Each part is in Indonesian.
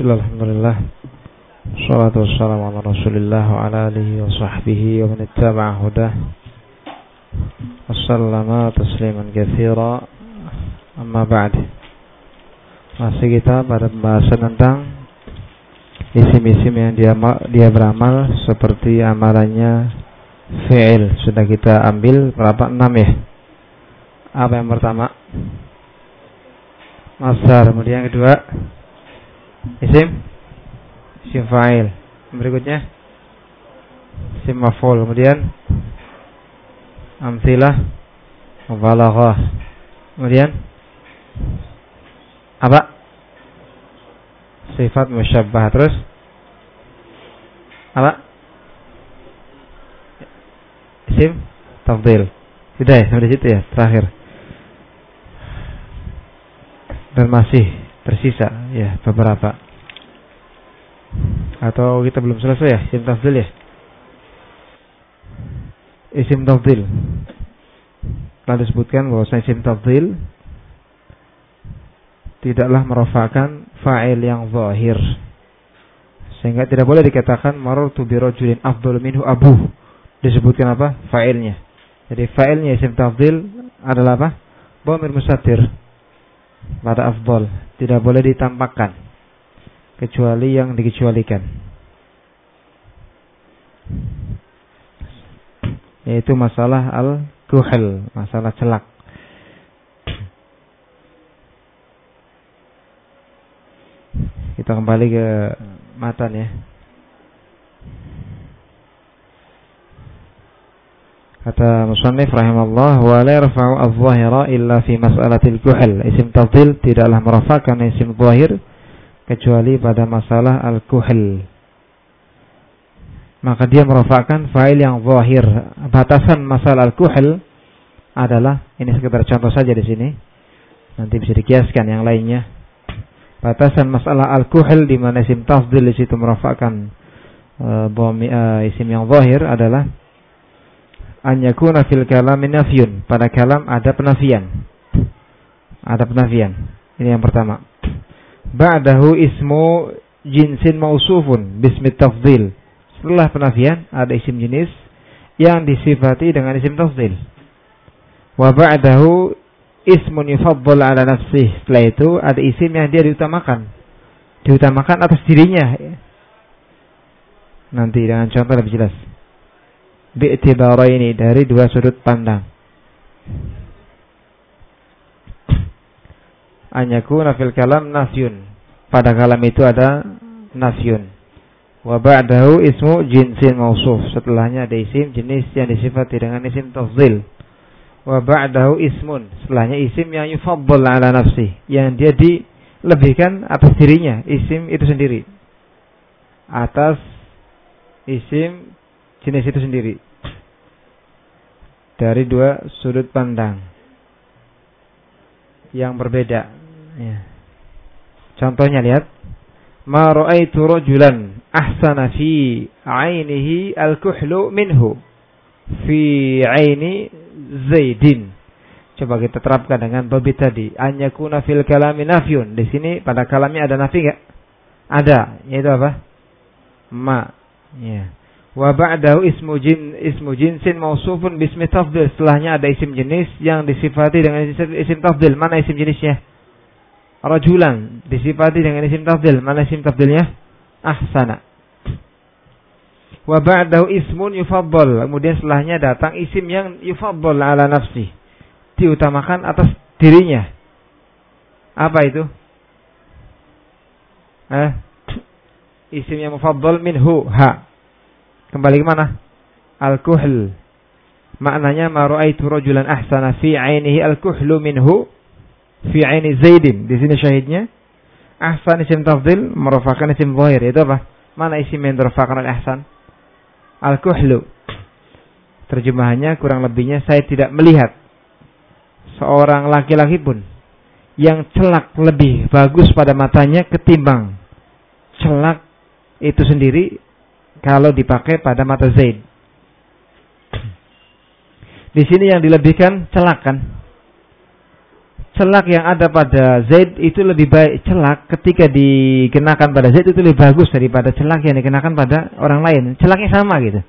Bismillah, Alhamdulillah. Salatu wassalamu ala rasulillah Wa ala alihi wa sahbihi Wa man ittaba'a hudah. Wassalamu tasliman kathira Amma ba'd. Masih kita pada pembahasan tentang Isim-isim yang dia, dia beramal Seperti amalannya Fi'il. Sudah kita ambil berapa? Enam ya. Apa yang pertama? Masar Kemudian yang kedua Isim? Isim fa'il. Berikutnya. Isim maf'ul. Kemudian Amsilah Mubalaghah Kemudian Apa? Sifat musyabbah. Terus Apa? Isim Tafdil Sudah ya sampai situ ya Terakhir. Dan masih tersisa ya beberapa. Atau kita belum selesai ya isim tafdil ya? Isim tafdil telah disebutkan bahwa isim tafdil tidaklah merofakan fa'il yang zahir. Sehingga tidak boleh dikatakan marartu bi rajulin afdal minhu abu disebutkan apa? Fa'ilnya. Jadi fa'ilnya isim tafdil adalah apa? Dhamir musatir pada afdal tidak boleh ditampakkan. Kecuali yang dikecualikan. Yaitu masalah al-kuhel masalah celak. Kita kembali ke matan ya Kata musannif rahimahullah wa la yarfa'u adh-dhahira illa fi mas'alatil kuhal. Isim tafdil tidaklah merafakan isim zahir kecuali pada masalah al-kuhal. Maka dia merafakan fa'il yang zahir. Batasan masalah al-kuhal adalah ini sekedar contoh saja di sini. Nanti bisa dikiaskan yang lainnya. Batasan masalah al-kuhal di mana isim tafdil di situ merafakan uh, isim yang zahir adalah an yakuna fil kalam nafyun. Pada kalam ada penafian. Ada penafian. Ini yang pertama. Ba'dahu ismu jinsin mausufun bismi tafdil. Setelah penafian ada isim jenis yang disifati dengan isim tafdil. Wa ba'dahu ismun yufaddal ala nafsih. Setelah itu ada isim yang dia diutamakan. Diutamakan atas dirinya. Nanti dengan contoh lebih jelas ini dari dua sudut pandang. Anyakuna fil kalam nafyun. Pada kalam itu ada nafyun. Wa ba'dahu ismu jinsin mausuf. Setelahnya ada isim jenis yang disifati dengan isim tafzil. Wa ba'dahu ismun. Setelahnya isim yang yufaddal ala nafsi. Yang dia dilebihkan atas dirinya. Isim itu sendiri. Atas isim jenis itu sendiri dari dua sudut pandang yang berbeda. Ya. Contohnya lihat, ma ra'aitu rajulan ahsana fi 'ainihi al-kuhlu minhu fi 'aini Zaidin. Coba kita terapkan dengan babi tadi. Anyakuna fil kalami nafyun. Di sini pada kalamnya ada nafi enggak? Ada. Yaitu apa? Ma. Ya. Wa ba'dahu ismu jin ismu jinsin mausufun bismi tafdil. Setelahnya ada isim jenis yang disifati dengan isim tafdil. Mana isim jenisnya? Rajulan disifati dengan isim tafdil. Mana isim tafdilnya? Ahsana. Wa ba'dahu ismun yufaddal. Kemudian setelahnya datang isim yang yufaddal ala nafsi. Diutamakan atas dirinya. Apa itu? Eh? Isim yang mufaddal minhu ha. Kembali ke mana? Al-kuhl. Maknanya ma raaitu rajulan ahsana fi 'ainihi al-kuhlu minhu fi 'aini Zaidin. Di sini syahidnya ahsan isim tafdil merupakan isim zahir. Itu apa? Mana isim yang merupakan al-ahsan? Al-kuhlu. Terjemahannya kurang lebihnya saya tidak melihat seorang laki-laki pun yang celak lebih bagus pada matanya ketimbang celak itu sendiri kalau dipakai pada mata Zaid. Di sini yang dilebihkan celak kan? celak yang ada pada Z itu lebih baik celak ketika dikenakan pada Z itu lebih bagus daripada celak yang dikenakan pada orang lain. Celaknya sama gitu.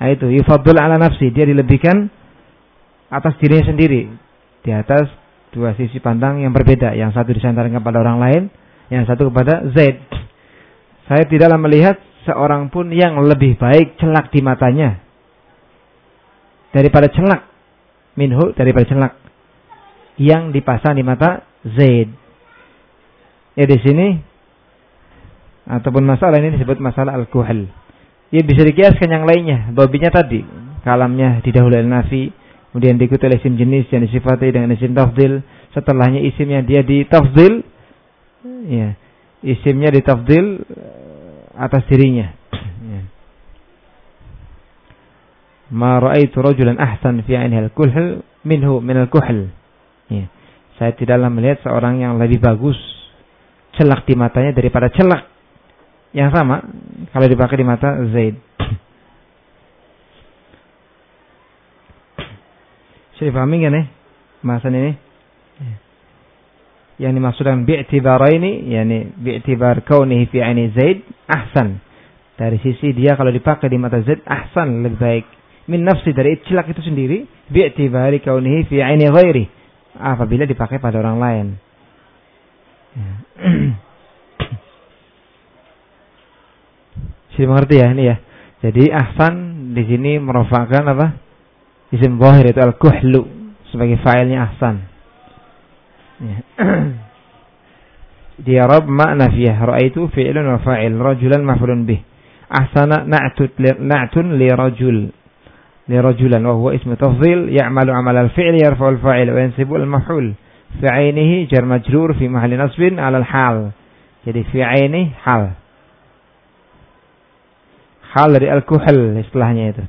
Nah itu yufadul ala nafsi, dia dilebihkan atas dirinya sendiri di atas dua sisi pandang yang berbeda. Yang satu disandarkan kepada orang lain, yang satu kepada Z. Saya tidaklah melihat seorang pun yang lebih baik celak di matanya daripada celak minhu daripada celak yang dipasang di mata Zaid. Ya di sini ataupun masalah ini disebut masalah al-kuhal. Ya bisa dikiaskan yang lainnya. Babinya tadi kalamnya didahului nafi, kemudian diikuti oleh isim jenis yang disifati dengan isim tafdil. Setelahnya isimnya dia ditafdil, ya isimnya ditafdil eh, atas dirinya. Ya. Ma ra'aitu rajulan ahsan fi 'ainihi al-kuhl minhu min al-kuhl. Ya. Saya tidaklah melihat seorang yang lebih bagus celak di matanya daripada celak yang sama kalau dipakai di mata Zaid. Saya pahami kan nih bahasan ini? Ya. Yang dimaksudkan bi'tibaraini yakni bi'tibar kaunihi fi aini Zaid ahsan. Dari sisi dia kalau dipakai di mata Zaid ahsan lebih baik. Min nafsi dari celak itu sendiri bi'tibari kaunihi fi aini ghairi apabila dipakai pada orang lain. Ya. Jadi mengerti ya ini ya. Jadi ahsan di sini merupakan apa? Isim zahir itu al-kuhlu sebagai failnya ahsan. Ya. Di Arab makna fiyah ra'aitu fi'lun wa fa'il rajulan maf'ulun bih. Ahsana na'tun li rajul لرجلا وهو اسم تفضيل يعمل عمل الفعل يرفع الفاعل وينسب المفعول في عينه جر مجرور في محل نصب على الحال jadi fi aini hal hal dari al-kuhal istilahnya itu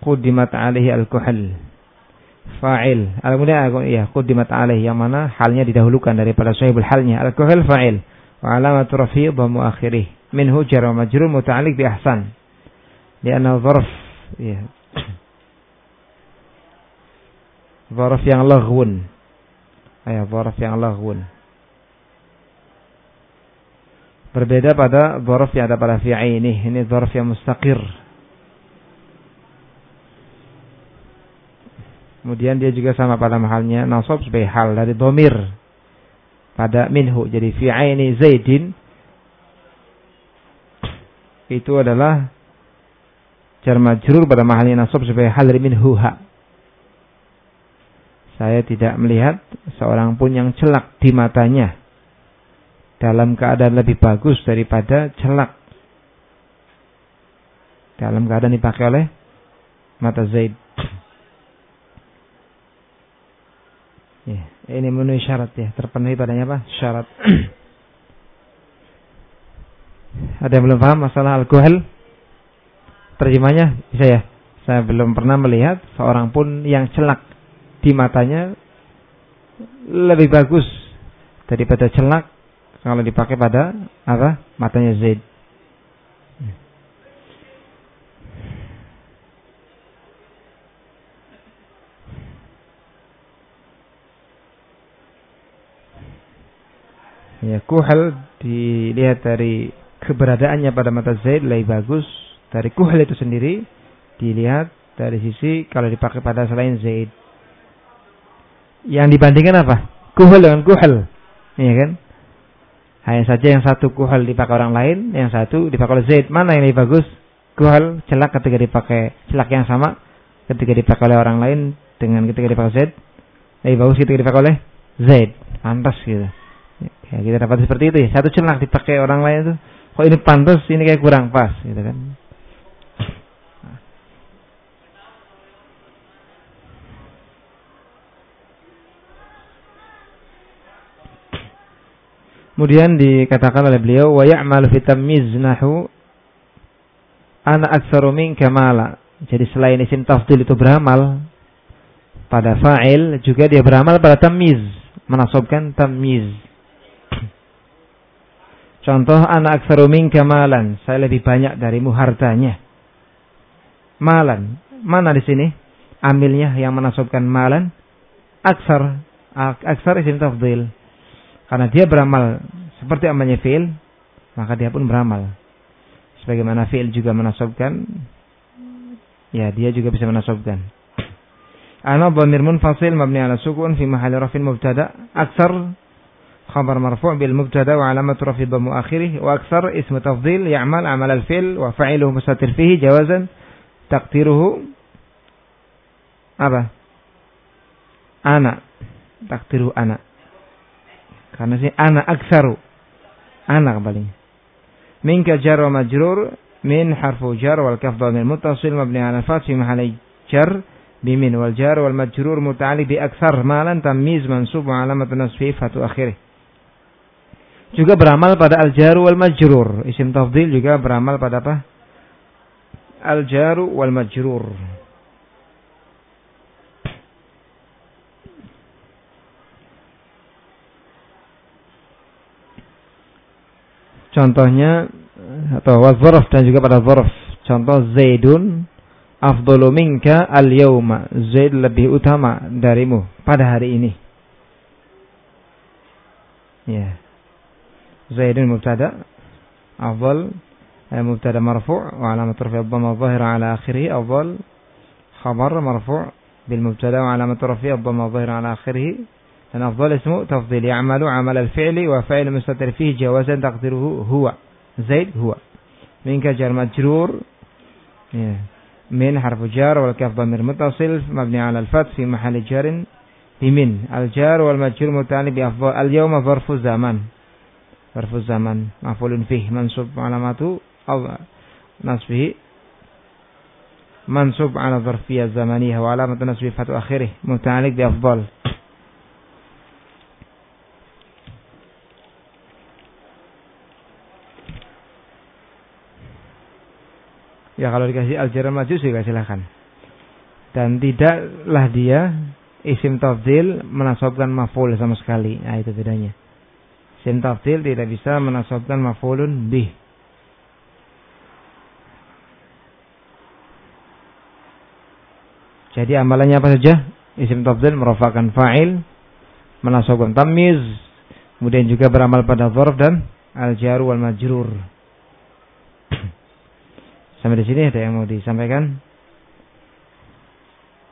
qudimat alaihi al-kuhal fa'il kemudian ya qudimat alaihi yang mana halnya didahulukan daripada sahibul halnya al-kuhal fa'il wa alamatu rafi' dhammu akhirih minhu jar majrur muta'alliq bi ahsan lianna dharf ya. Zaraf yang laghun. Ya, zaraf yang laghun. Berbeda pada zaraf yang ada pada ini. Ini zaraf yang mustaqir. Kemudian dia juga sama pada mahalnya nasab sebagai hal dari domir pada minhu. Jadi ini Zaidin itu adalah jar majrur pada mahalnya nasab sebagai hal min huha. Saya tidak melihat seorang pun yang celak di matanya dalam keadaan lebih bagus daripada celak dalam keadaan dipakai oleh mata Zaid. Ya, ini memenuhi syarat ya, terpenuhi padanya apa? Syarat. Ada yang belum paham masalah alkohol? terjemahnya bisa ya? Saya belum pernah melihat seorang pun yang celak di matanya lebih bagus daripada celak kalau dipakai pada apa? Matanya Zaid. Ya, kuhal dilihat dari keberadaannya pada mata Zaid lebih bagus dari kuhal itu sendiri dilihat dari sisi kalau dipakai pada selain zaid. Yang dibandingkan apa? Kuhal dengan kuhal. Iya kan? Hanya saja yang satu kuhal dipakai orang lain, yang satu dipakai oleh zaid. Mana yang lebih bagus? Kuhal celak ketika dipakai celak yang sama ketika dipakai oleh orang lain dengan ketika dipakai zaid. Lebih bagus ketika dipakai oleh zaid. Pantas gitu. Ya, kita dapat seperti itu ya. Satu celak dipakai orang lain itu kok ini pantas, ini kayak kurang pas gitu kan. Kemudian dikatakan oleh beliau wa ya'malu fi nahu ana aktsaru minka mala. Jadi selain isim tafdil itu beramal pada fa'il juga dia beramal pada tamyiz, menasabkan tamyiz. Contoh ana aktsaru minka malan, saya lebih banyak darimu hartanya. Malan, mana di sini? Amilnya yang menasabkan malan aksar. Aksar isim tafdil. Karena dia beramal seperti amalnya fi'il, maka dia pun beramal. Sebagaimana fi'il juga menasobkan, ya dia juga bisa menasobkan. Ana dhamir munfasil mabni ala sukun fi mahalli rafin mubtada. Aksar خبر مرفوع بالمبتدا وعلامة رفع ضم آخره وأكثر اسم تفضيل يعمل عمل الفعل وفعله مستتر فيه جوازا تقديره apa anak takdiru anak karena sih anak aksaru anak kembali minka jar wa majrur min harfu jar wal kaf dhamir muttasil mabni ala fath fi mahalli jar bimin wal jar wal majrur muta'alliq bi aksar malan tamyiz mansub wa alamat nasfi fatu akhirih juga beramal pada al-jaru wal majrur. Isim tafdil juga beramal pada apa? Al-jaru wal majrur. Contohnya atau wazaraf dan juga pada zaraf. Contoh Zaidun afdalu minka al-yauma. Zaid lebih utama darimu pada hari ini. Ya. Yeah. زيد مبتدا أفضل مبتدا مرفوع وعلامة رفع الضمة الظاهرة على آخره أفضل خبر مرفوع بالمبتدأ وعلامة رفع الضمة الظاهرة على آخره أن أفضل اسمه تفضيل يعمل عمل الفعل وفعل مستتر فيه جوازا تقديره هو زيد هو. من كجر مجرور من حرف جار والكاف ضمير متصل مبني على الفتح في محل جار بمن. الجار والمجرور متعلق بأفضل اليوم ظرف زمان. Harfu zaman. Maf'ulun fih. Mansub alamatu aw nasbihi. Mansub ala dharfiyah zamaniyah wa alamatu nasbi fatu akhirih. Muta'alliq bi afdal. Ya kalau dikasih al-jar majus juga silahkan. Dan tidaklah dia isim tafdil menasabkan maf'ul sama sekali. Nah itu bedanya. Sin tidak bisa menasabkan maf'ulun bih. Jadi amalannya apa saja? Isim tafdil merupakan fa'il, menasabkan tamiz, kemudian juga beramal pada dzarf dan al-jar wal majrur. Sampai di sini ada yang mau disampaikan?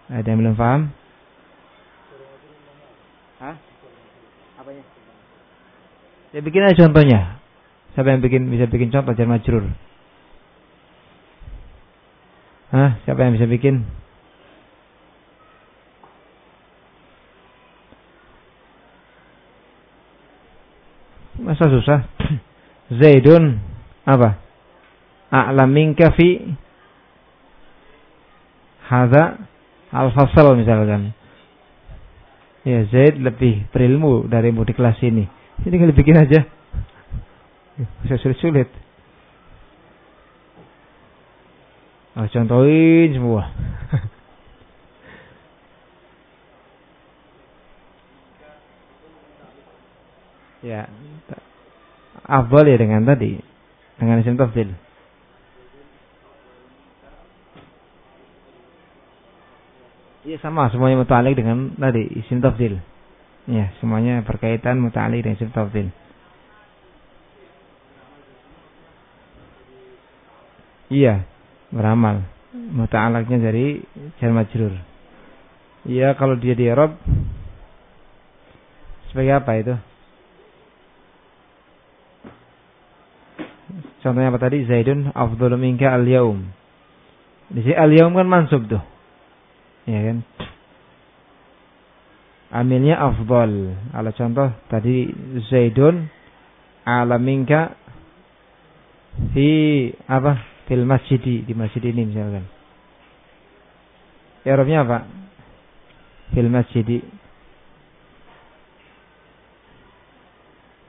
Ada yang belum paham? Ya bikin aja contohnya. Siapa yang bikin bisa bikin contoh jar majrur? Hah? Siapa yang bisa bikin? Masa susah? Zaidun apa? A'lam minka fi hadza al-fasal misalkan. Ya Zaid lebih berilmu darimu di kelas ini. Ini tinggal bikin aja. Bisa sulit-sulit. Oh, contohin semua. ya. Afdal ya dengan tadi. Dengan isim tafdil. Iya sama semuanya mutalik dengan tadi isim tafdil. Ya, semuanya berkaitan muta'ali dan isim tafdil. Iya, beramal. Muta'alaknya dari jar majrur. Iya, kalau dia di Arab sebagai apa itu? Contohnya apa tadi? Zaidun afdalu minka al-yaum. Di sini al-yaum kan mansub tuh. Iya kan? Amilnya afdal. Ala contoh tadi Zaidun alaminka fi apa? Fil masjid di masjid ini misalkan. Arabnya apa? Fil masjid.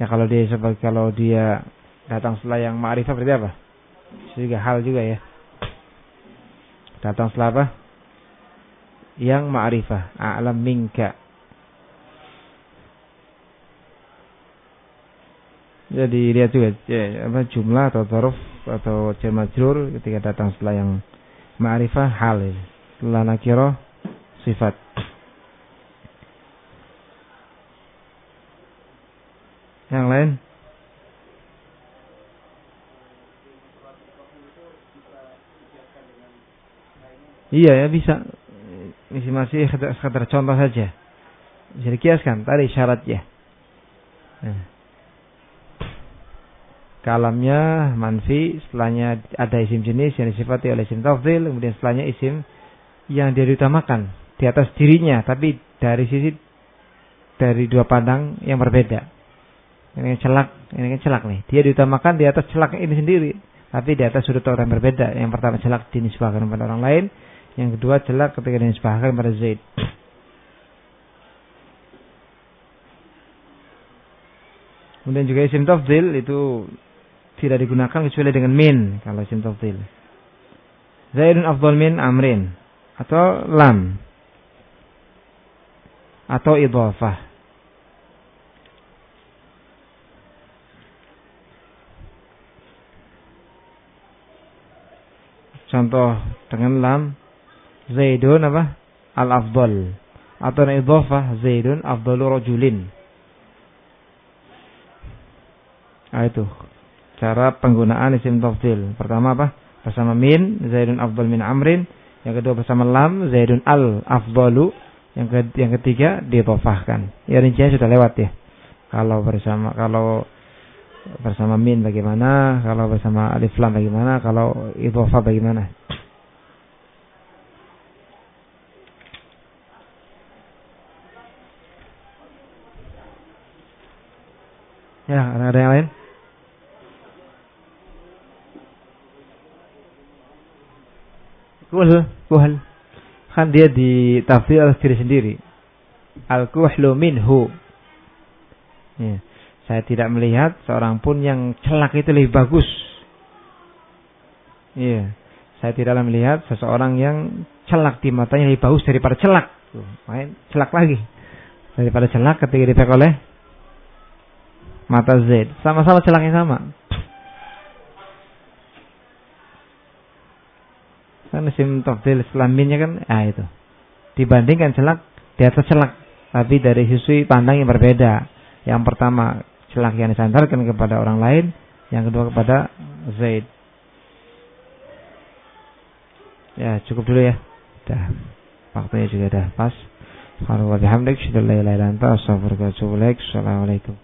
Ya kalau dia sebagai kalau dia datang setelah yang ma'rifah berarti apa? Juga hal juga ya. Datang setelah apa? Yang ma'rifah. A'lam minka. Ya, Jadi lihat juga ya, apa jumlah atau taruf atau cemajur ketika datang setelah yang ma'rifah hal ya. setelah nakiro sifat. Yang lain? Iya ya bisa. Masih masih sekedar contoh saja. Bisa dikiaskan tadi syaratnya. Nah. Kalamnya manfi, setelahnya ada isim jenis yang disifati oleh isim tafdil, kemudian setelahnya isim yang dia diutamakan di atas dirinya, tapi dari sisi dari dua pandang yang berbeda. Ini celak, ini celak nih. Dia diutamakan di atas celak ini sendiri, tapi di atas sudut orang berbeda. Yang pertama celak dinisbahkan pada orang lain, yang kedua celak ketika dinisbahkan pada Zaid. Kemudian juga isim tafdil itu tidak digunakan kecuali dengan min kalau isim tafdil. Zaidun afdal min amrin atau lam atau idhafah. Contoh dengan lam Zaidun apa? Al-afdal. Atau idhafah Zaidun afdalu rajulin. Nah itu cara penggunaan isim tafdil. Pertama apa? Bersama min Zaidun afdal min amrin. Yang kedua bersama lam Zaidun al afdalu. Yang, yang ketiga didhafahkan. Ya rinciannya sudah lewat ya. Kalau bersama kalau bersama min bagaimana, kalau bersama alif lam bagaimana, kalau idhofa bagaimana. Ya, ada yang lain? Kuhl, kuhl. Kan dia di tafsir diri sendiri. Al-kuhlu minhu. Ya. Saya tidak melihat seorang pun yang celak itu lebih bagus. Iya. Saya tidak melihat seseorang yang celak di matanya lebih bagus daripada celak. main celak lagi. Daripada celak ketika dipakai oleh mata Z. Sama-sama celaknya sama. Kan isim tafdil kan, ah itu. Dibandingkan celak di atas celak. Tapi dari sisi pandang yang berbeda. Yang pertama celak yang disandarkan kepada orang lain, yang kedua kepada Zaid. Ya, cukup dulu ya. Dah. Waktunya juga dah pas. Kalau wa bihamdik, syukur la ilaha illa. Assalamualaikum.